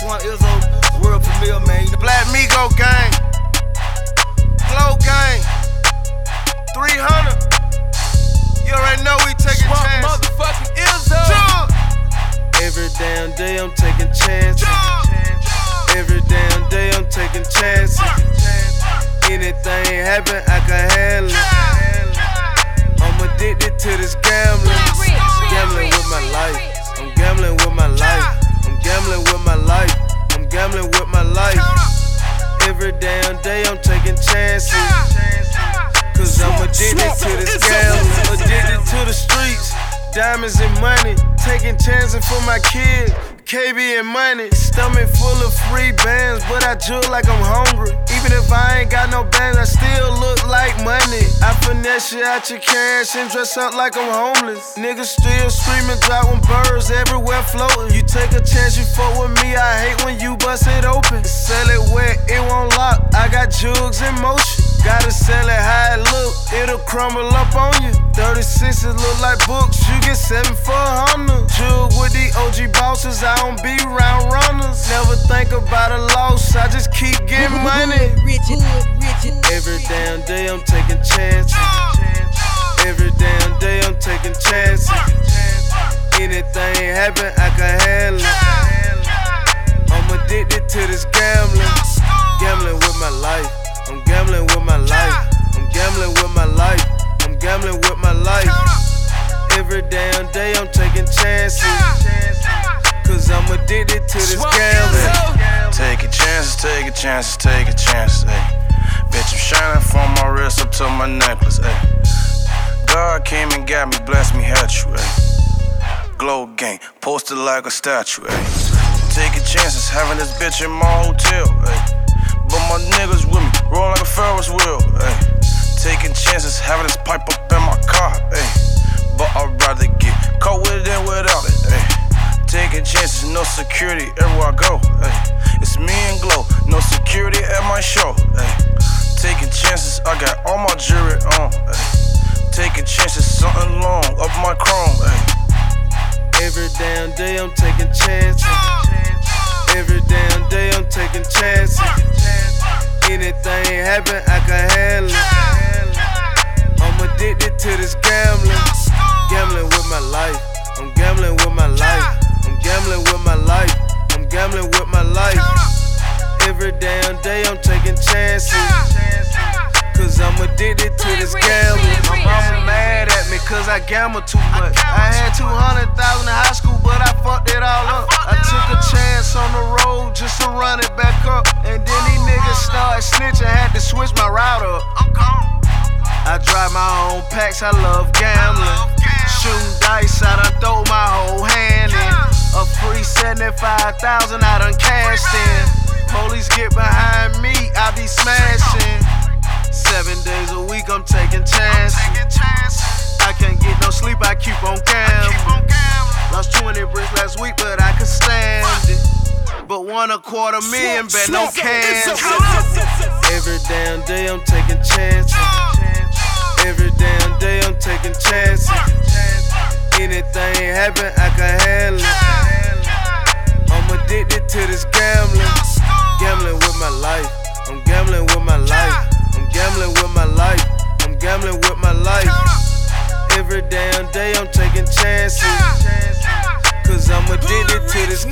Swamp Izzo, world premiere, man. The Black Migo gang. Glow gang. 300. You already know we taking Swamp chances. motherfucking Izzo. Jump. Every damn day I'm taking chances. Jump. Every damn day I'm taking chances. Anything happen, I can handle it. Chances. Cause I'm addicted to this gambling. Addicted to the streets. Diamonds and money. Taking chances for my kids. KB and money. Stomach full of free bands, but I jug like I'm hungry. Even if I ain't got no bands, I still look like money. I finesse you out your cash and dress up like I'm homeless. Niggas still screaming, dropping birds everywhere floating. You take a chance, you fuck with me. I hate when you bust it open. Sell it wet, jugs in motion. Gotta sell it how it look, it'll crumble up on you. 36s look like books, you get 7 for a hundred. Jug with the OG bosses, I don't be round runners. Never think about a loss, I just keep getting money. Every damn day I'm taking chances. Every damn day I'm taking chances. Anything happen, I can handle it. I'm addicted to this gambling. Gambling with my life. I'm gambling with my life. I'm gambling with my life. I'm gambling with my life. Every damn day I'm taking chances. Cause I'm addicted to this Swamp gambling. Izzo. Taking chances, taking chances, taking chances, ayy. Bitch, I'm shining from my wrist up to my necklace, ayy. God came and got me, blessed me, had you, ayy. Glow gang, posted like a statue, ayy. Taking chances, having this bitch in my hotel, ayy. But my niggas with me, rolling like a Ferris wheel, ayy. Taking chances, having this pipe up in my car, ayy. But I'd rather get caught with it than without it, ayy. Taking chances, no security everywhere I go. Ay. It's me and Glow, no security at my show. Ay. Taking chances, I got all my jewelry on. Ay. Taking chances, something long up my chrome. Ay. Every damn day I'm taking chances. Every damn day I'm taking chances. Anything happen, I can handle it. I'm addicted to this gambling. Gambling with my life. I'm gambling with my life. I'm gambling with my life. I'm gambling with my life. Every damn day I'm taking chances. Cause I'm addicted to this gambling. My mama mad at me cause I gamble too much. I had 200,000 in high school, but I fucked it all up. I took a chance on the road just to run it back up. Switch my route up. I drive my own packs, I love gambling. Shooting dice, I done throw my whole hand in. A free 75,000, I done cashed in. Police get behind me, I be smashing. Seven days a week, I'm taking chances. I can't get no sleep, I keep on gambling. Lost 20 bricks last week, but I could stand it. But one a quarter million, bet no cancel. Every damn day I'm taking chances. Every damn day I'm taking chances. Anything happen, I can handle it. I'm addicted to this gambling. Gambling with my life. I'm gambling with my life. I'm gambling with my life. I'm gambling with my life. Every damn day I'm taking chances. Cause I'm addicted to this